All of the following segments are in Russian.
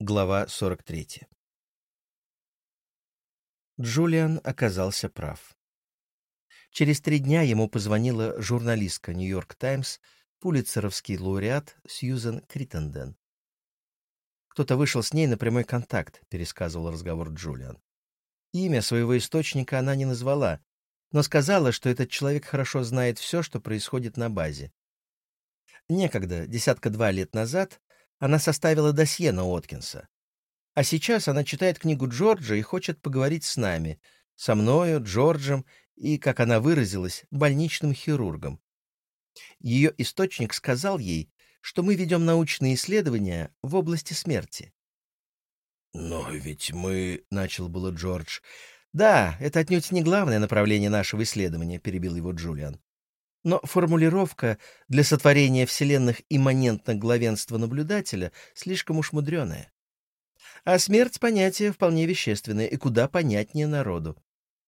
Глава 43. Джулиан оказался прав. Через три дня ему позвонила журналистка «Нью-Йорк Таймс», пулицеровский лауреат Сьюзен Криттенден. «Кто-то вышел с ней на прямой контакт», — пересказывал разговор Джулиан. Имя своего источника она не назвала, но сказала, что этот человек хорошо знает все, что происходит на базе. Некогда, десятка-два лет назад, она составила досье на Откинса. А сейчас она читает книгу Джорджа и хочет поговорить с нами, со мною, Джорджем и, как она выразилась, больничным хирургом. Ее источник сказал ей, что мы ведем научные исследования в области смерти. «Но ведь мы...» — начал было Джордж. «Да, это отнюдь не главное направление нашего исследования», — перебил его Джулиан. Но формулировка для сотворения вселенных имманентно главенства наблюдателя слишком уж мудреная. А смерть — понятие вполне вещественное и куда понятнее народу.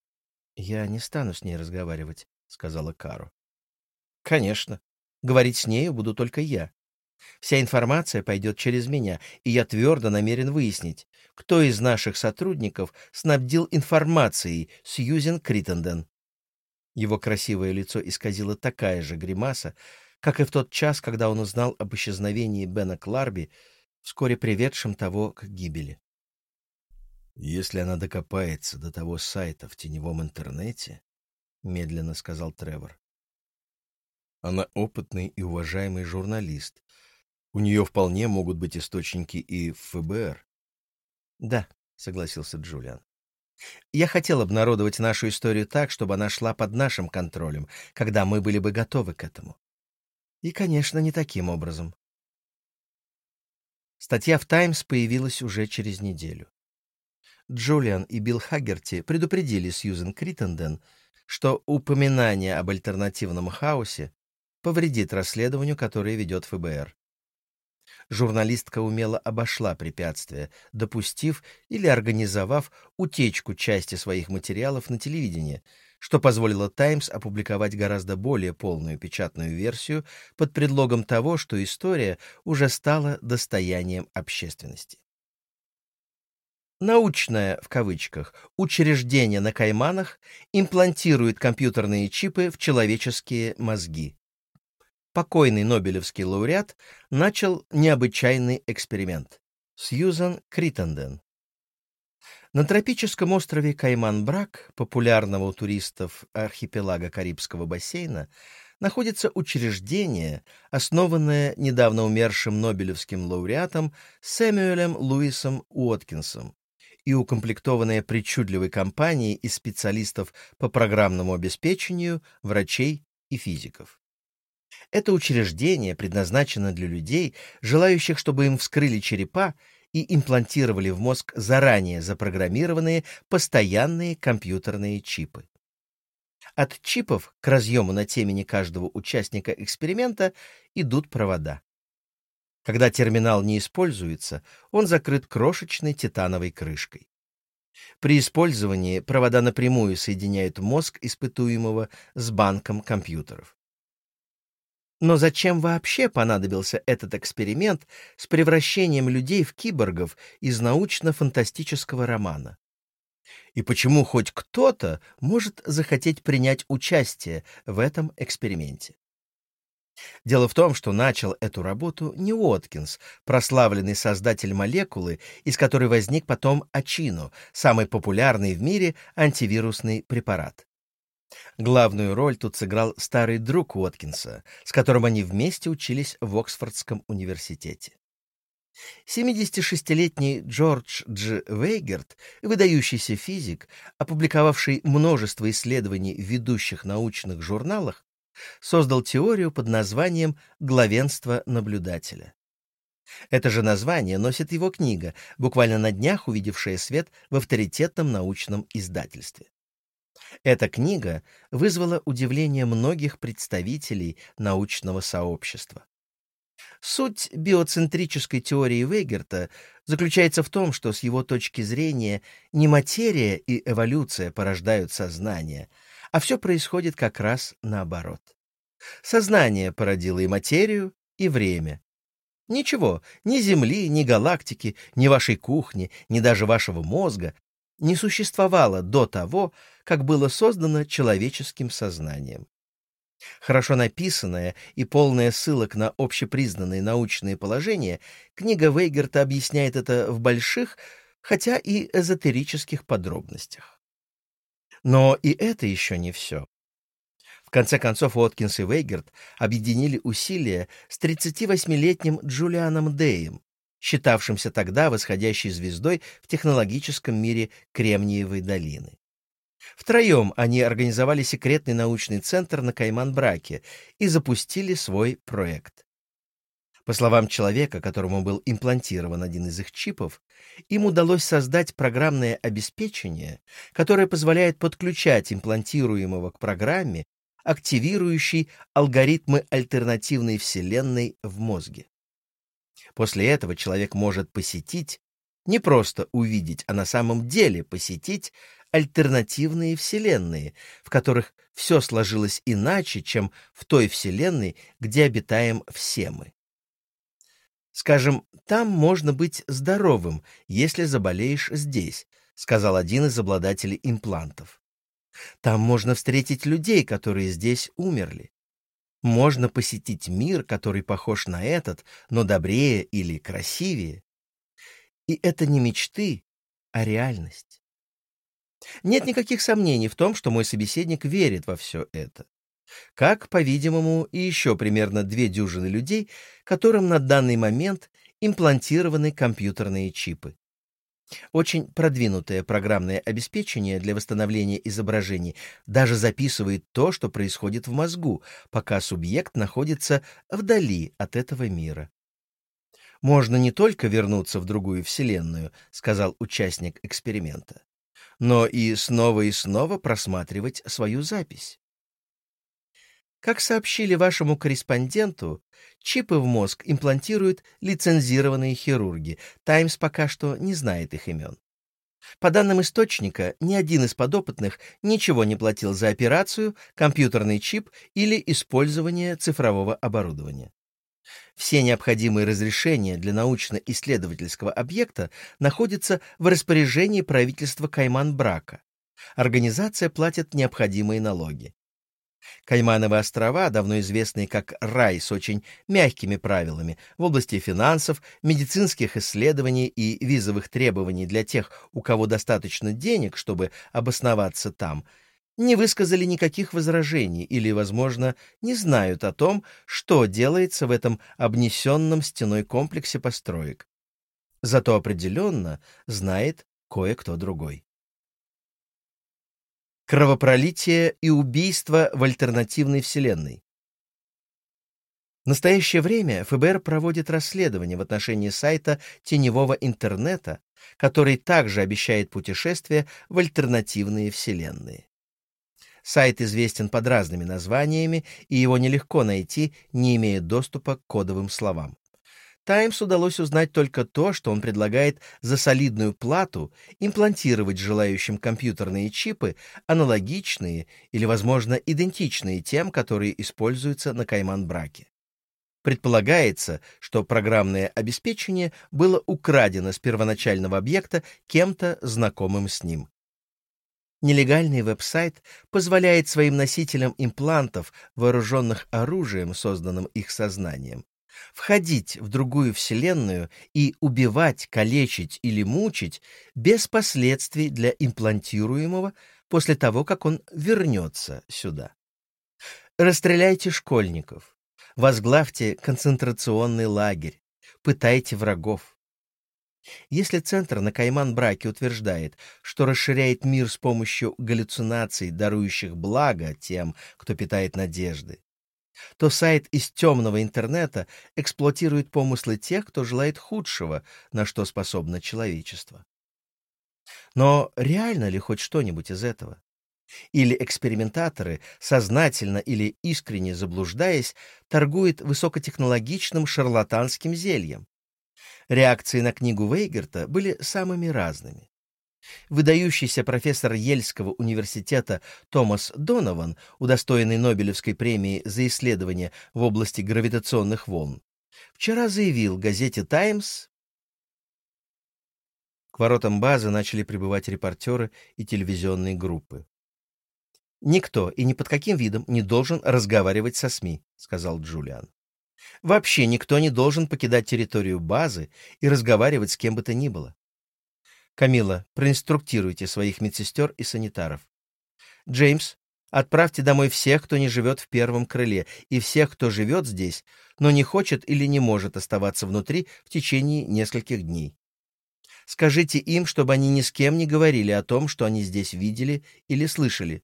— Я не стану с ней разговаривать, — сказала Кару. — Конечно. Говорить с нею буду только я. Вся информация пойдет через меня, и я твердо намерен выяснить, кто из наших сотрудников снабдил информацией Сьюзен Криттенден. Его красивое лицо исказило такая же гримаса, как и в тот час, когда он узнал об исчезновении Бена Кларби, вскоре приведшем того к гибели. «Если она докопается до того сайта в теневом интернете», — медленно сказал Тревор, — «она опытный и уважаемый журналист. У нее вполне могут быть источники и в ФБР». «Да», — согласился Джулиан. Я хотел обнародовать нашу историю так, чтобы она шла под нашим контролем, когда мы были бы готовы к этому. И, конечно, не таким образом. Статья в «Таймс» появилась уже через неделю. Джулиан и Билл Хаггерти предупредили Сьюзен Криттенден, что упоминание об альтернативном хаосе повредит расследованию, которое ведет ФБР журналистка умело обошла препятствия, допустив или организовав утечку части своих материалов на телевидение, что позволило «Таймс» опубликовать гораздо более полную печатную версию под предлогом того, что история уже стала достоянием общественности. Научное, в кавычках, учреждение на Кайманах имплантирует компьютерные чипы в человеческие мозги покойный Нобелевский лауреат начал необычайный эксперимент. Сьюзан Криттенден. На тропическом острове Кайман-Брак, популярного у туристов архипелага Карибского бассейна, находится учреждение, основанное недавно умершим Нобелевским лауреатом Сэмюэлем Луисом Уоткинсом и укомплектованное причудливой компанией из специалистов по программному обеспечению, врачей и физиков. Это учреждение предназначено для людей, желающих, чтобы им вскрыли черепа и имплантировали в мозг заранее запрограммированные постоянные компьютерные чипы. От чипов к разъему на темени каждого участника эксперимента идут провода. Когда терминал не используется, он закрыт крошечной титановой крышкой. При использовании провода напрямую соединяют мозг испытуемого с банком компьютеров. Но зачем вообще понадобился этот эксперимент с превращением людей в киборгов из научно-фантастического романа? И почему хоть кто-то может захотеть принять участие в этом эксперименте? Дело в том, что начал эту работу не Уоткинс, прославленный создатель молекулы, из которой возник потом Ачино, самый популярный в мире антивирусный препарат. Главную роль тут сыграл старый друг Уоткинса, с которым они вместе учились в Оксфордском университете. 76-летний Джордж Дж. Вейгерт, выдающийся физик, опубликовавший множество исследований в ведущих научных журналах, создал теорию под названием «Главенство наблюдателя». Это же название носит его книга, буквально на днях увидевшая свет в авторитетном научном издательстве. Эта книга вызвала удивление многих представителей научного сообщества. Суть биоцентрической теории Вейгерта заключается в том, что с его точки зрения не материя и эволюция порождают сознание, а все происходит как раз наоборот. Сознание породило и материю, и время. Ничего, ни Земли, ни галактики, ни вашей кухни, ни даже вашего мозга не существовало до того, как было создано человеческим сознанием. Хорошо написанная и полная ссылок на общепризнанные научные положения, книга Вейгерта объясняет это в больших, хотя и эзотерических подробностях. Но и это еще не все. В конце концов, Уоткинс и Вейгерт объединили усилия с 38-летним Джулианом Дэем, считавшимся тогда восходящей звездой в технологическом мире Кремниевой долины. Втроем они организовали секретный научный центр на Кайман-Браке и запустили свой проект. По словам человека, которому был имплантирован один из их чипов, им удалось создать программное обеспечение, которое позволяет подключать имплантируемого к программе, активирующей алгоритмы альтернативной вселенной в мозге. После этого человек может посетить, не просто увидеть, а на самом деле посетить альтернативные вселенные, в которых все сложилось иначе, чем в той вселенной, где обитаем все мы. Скажем, там можно быть здоровым, если заболеешь здесь, сказал один из обладателей имплантов. Там можно встретить людей, которые здесь умерли. Можно посетить мир, который похож на этот, но добрее или красивее. И это не мечты, а реальность. Нет никаких сомнений в том, что мой собеседник верит во все это. Как, по-видимому, и еще примерно две дюжины людей, которым на данный момент имплантированы компьютерные чипы. Очень продвинутое программное обеспечение для восстановления изображений даже записывает то, что происходит в мозгу, пока субъект находится вдали от этого мира. «Можно не только вернуться в другую вселенную», — сказал участник эксперимента но и снова и снова просматривать свою запись. Как сообщили вашему корреспонденту, чипы в мозг имплантируют лицензированные хирурги. Таймс пока что не знает их имен. По данным источника, ни один из подопытных ничего не платил за операцию, компьютерный чип или использование цифрового оборудования. Все необходимые разрешения для научно-исследовательского объекта находятся в распоряжении правительства Кайман-Брака. Организация платит необходимые налоги. Каймановы острова, давно известные как рай с очень мягкими правилами в области финансов, медицинских исследований и визовых требований для тех, у кого достаточно денег, чтобы обосноваться там – не высказали никаких возражений или, возможно, не знают о том, что делается в этом обнесенном стеной комплексе построек. Зато определенно знает кое-кто другой. Кровопролитие и убийство в альтернативной вселенной. В настоящее время ФБР проводит расследование в отношении сайта теневого интернета, который также обещает путешествие в альтернативные вселенные. Сайт известен под разными названиями, и его нелегко найти, не имея доступа к кодовым словам. Таймс удалось узнать только то, что он предлагает за солидную плату имплантировать желающим компьютерные чипы, аналогичные или, возможно, идентичные тем, которые используются на Кайман-Браке. Предполагается, что программное обеспечение было украдено с первоначального объекта кем-то знакомым с ним. Нелегальный веб-сайт позволяет своим носителям имплантов, вооруженных оружием, созданным их сознанием, входить в другую вселенную и убивать, калечить или мучить без последствий для имплантируемого после того, как он вернется сюда. Расстреляйте школьников, возглавьте концентрационный лагерь, пытайте врагов. Если Центр на Кайман-Браке утверждает, что расширяет мир с помощью галлюцинаций, дарующих благо тем, кто питает надежды, то сайт из темного интернета эксплуатирует помыслы тех, кто желает худшего, на что способно человечество. Но реально ли хоть что-нибудь из этого? Или экспериментаторы, сознательно или искренне заблуждаясь, торгуют высокотехнологичным шарлатанским зельем? Реакции на книгу Вейгерта были самыми разными. Выдающийся профессор Ельского университета Томас Донован, удостоенный Нобелевской премии за исследования в области гравитационных волн, Вчера заявил газете «Таймс», к воротам базы начали прибывать репортеры и телевизионные группы. «Никто и ни под каким видом не должен разговаривать со СМИ», — сказал Джулиан. «Вообще никто не должен покидать территорию базы и разговаривать с кем бы то ни было. Камила, проинструктируйте своих медсестер и санитаров. Джеймс, отправьте домой всех, кто не живет в первом крыле, и всех, кто живет здесь, но не хочет или не может оставаться внутри в течение нескольких дней. Скажите им, чтобы они ни с кем не говорили о том, что они здесь видели или слышали.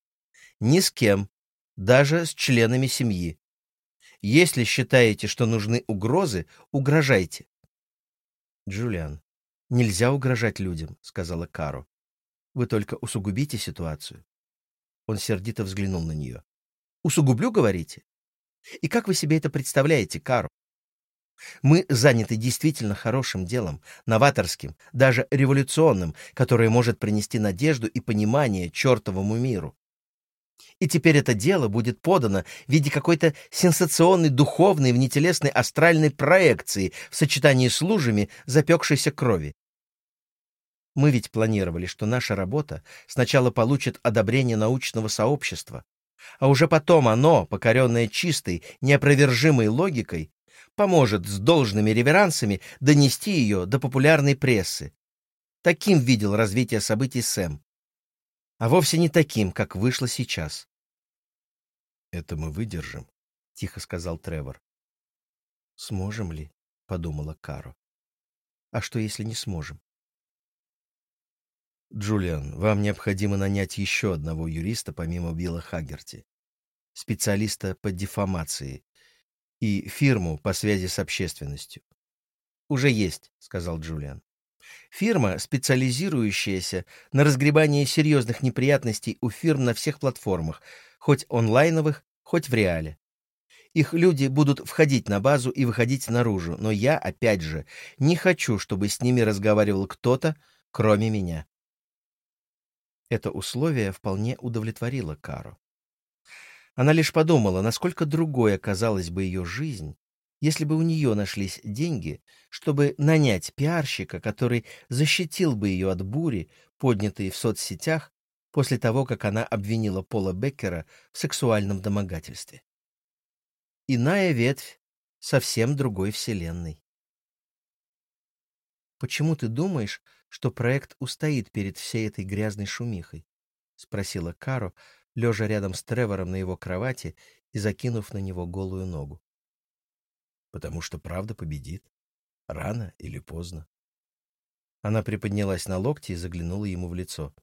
Ни с кем, даже с членами семьи. Если считаете, что нужны угрозы, угрожайте. Джулиан, нельзя угрожать людям, сказала Каро. Вы только усугубите ситуацию. Он сердито взглянул на нее. Усугублю, говорите? И как вы себе это представляете, Каро? Мы заняты действительно хорошим делом, новаторским, даже революционным, которое может принести надежду и понимание чертовому миру. И теперь это дело будет подано в виде какой-то сенсационной духовной внетелесной астральной проекции в сочетании с лужами запекшейся крови. Мы ведь планировали, что наша работа сначала получит одобрение научного сообщества, а уже потом оно, покоренное чистой, неопровержимой логикой, поможет с должными реверансами донести ее до популярной прессы. Таким видел развитие событий Сэм. А вовсе не таким, как вышло сейчас. «Это мы выдержим», — тихо сказал Тревор. «Сможем ли?» — подумала Каро. «А что, если не сможем?» «Джулиан, вам необходимо нанять еще одного юриста помимо Билла Хаггерти, специалиста по дефамации, и фирму по связи с общественностью. Уже есть, сказал Джулиан. Фирма, специализирующаяся на разгребании серьезных неприятностей у фирм на всех платформах, хоть онлайновых, хоть в реале. Их люди будут входить на базу и выходить наружу, но я, опять же, не хочу, чтобы с ними разговаривал кто-то, кроме меня. Это условие вполне удовлетворило Кару. Она лишь подумала, насколько другой оказалась бы ее жизнь, если бы у нее нашлись деньги, чтобы нанять пиарщика, который защитил бы ее от бури, поднятой в соцсетях, после того, как она обвинила Пола Беккера в сексуальном домогательстве. Иная ветвь совсем другой вселенной. «Почему ты думаешь, что проект устоит перед всей этой грязной шумихой?» — спросила Каро, лежа рядом с Тревором на его кровати и закинув на него голую ногу. Потому что правда победит. Рано или поздно. Она приподнялась на локти и заглянула ему в лицо.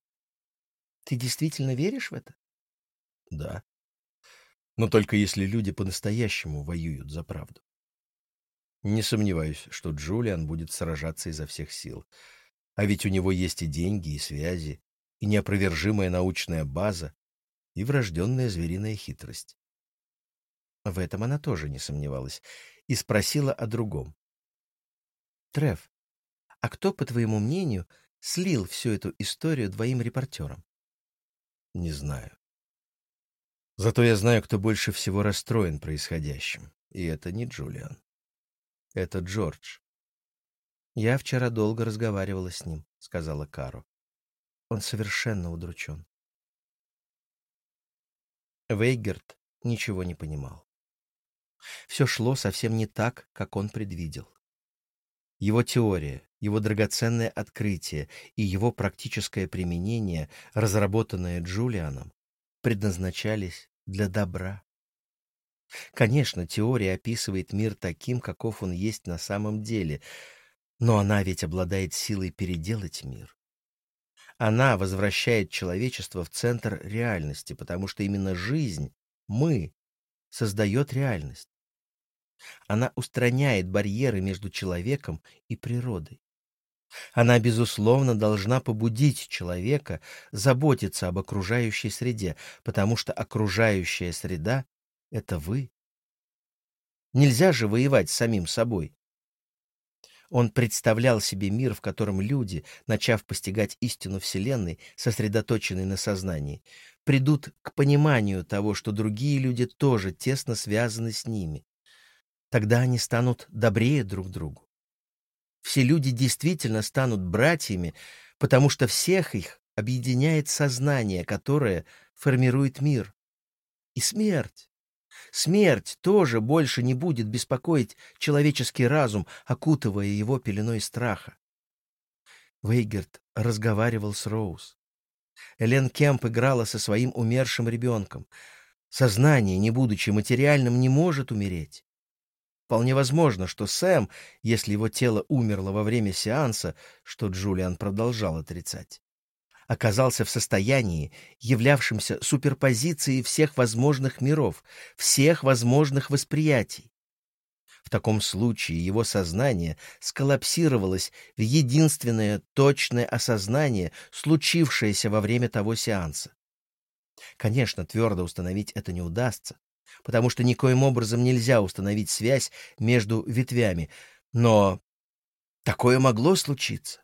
«Ты действительно веришь в это?» «Да. Но только если люди по-настоящему воюют за правду. Не сомневаюсь, что Джулиан будет сражаться изо всех сил. А ведь у него есть и деньги, и связи, и неопровержимая научная база, и врожденная звериная хитрость. В этом она тоже не сомневалась и спросила о другом. «Треф, а кто, по твоему мнению, слил всю эту историю двоим репортерам?» «Не знаю. Зато я знаю, кто больше всего расстроен происходящим, и это не Джулиан. Это Джордж». «Я вчера долго разговаривала с ним», — сказала Каро. «Он совершенно удручен. Вейгерт ничего не понимал. Все шло совсем не так, как он предвидел. Его теория, его драгоценное открытие и его практическое применение, разработанное Джулианом, предназначались для добра. Конечно, теория описывает мир таким, каков он есть на самом деле, но она ведь обладает силой переделать мир. Она возвращает человечество в центр реальности, потому что именно жизнь, мы, создает реальность. Она устраняет барьеры между человеком и природой. Она, безусловно, должна побудить человека заботиться об окружающей среде, потому что окружающая среда — это вы. Нельзя же воевать с самим собой. Он представлял себе мир, в котором люди, начав постигать истину Вселенной, сосредоточенной на сознании, придут к пониманию того, что другие люди тоже тесно связаны с ними. Тогда они станут добрее друг другу. Все люди действительно станут братьями, потому что всех их объединяет сознание, которое формирует мир. И смерть. Смерть тоже больше не будет беспокоить человеческий разум, окутывая его пеленой страха. Вейгерт разговаривал с Роуз. Элен Кемп играла со своим умершим ребенком. Сознание, не будучи материальным, не может умереть. Вполне возможно, что Сэм, если его тело умерло во время сеанса, что Джулиан продолжал отрицать, оказался в состоянии, являвшемся суперпозицией всех возможных миров, всех возможных восприятий. В таком случае его сознание сколлапсировалось в единственное точное осознание, случившееся во время того сеанса. Конечно, твердо установить это не удастся, потому что никоим образом нельзя установить связь между ветвями, но такое могло случиться.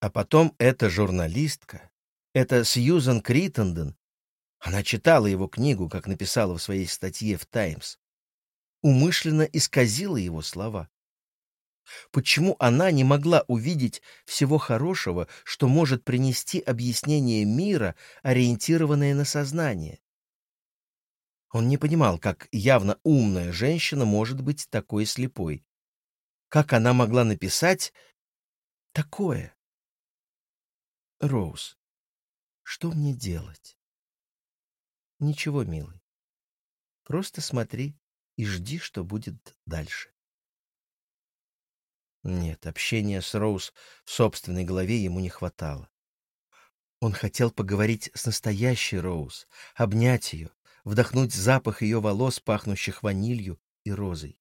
А потом эта журналистка, эта Сьюзан Криттенден, она читала его книгу, как написала в своей статье в «Таймс», умышленно исказила его слова. Почему она не могла увидеть всего хорошего, что может принести объяснение мира, ориентированное на сознание? Он не понимал, как явно умная женщина может быть такой слепой. Как она могла написать такое? Роуз, что мне делать? Ничего, милый. Просто смотри и жди, что будет дальше. Нет, общения с Роуз в собственной голове ему не хватало. Он хотел поговорить с настоящей Роуз, обнять ее, вдохнуть запах ее волос, пахнущих ванилью и розой.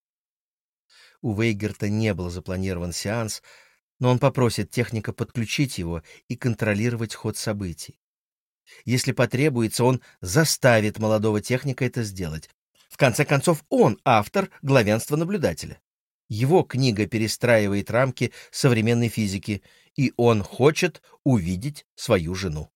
У Вейгерта не был запланирован сеанс, но он попросит техника подключить его и контролировать ход событий. Если потребуется, он заставит молодого техника это сделать. В конце концов, он автор главенства наблюдателя. Его книга перестраивает рамки современной физики, и он хочет увидеть свою жену.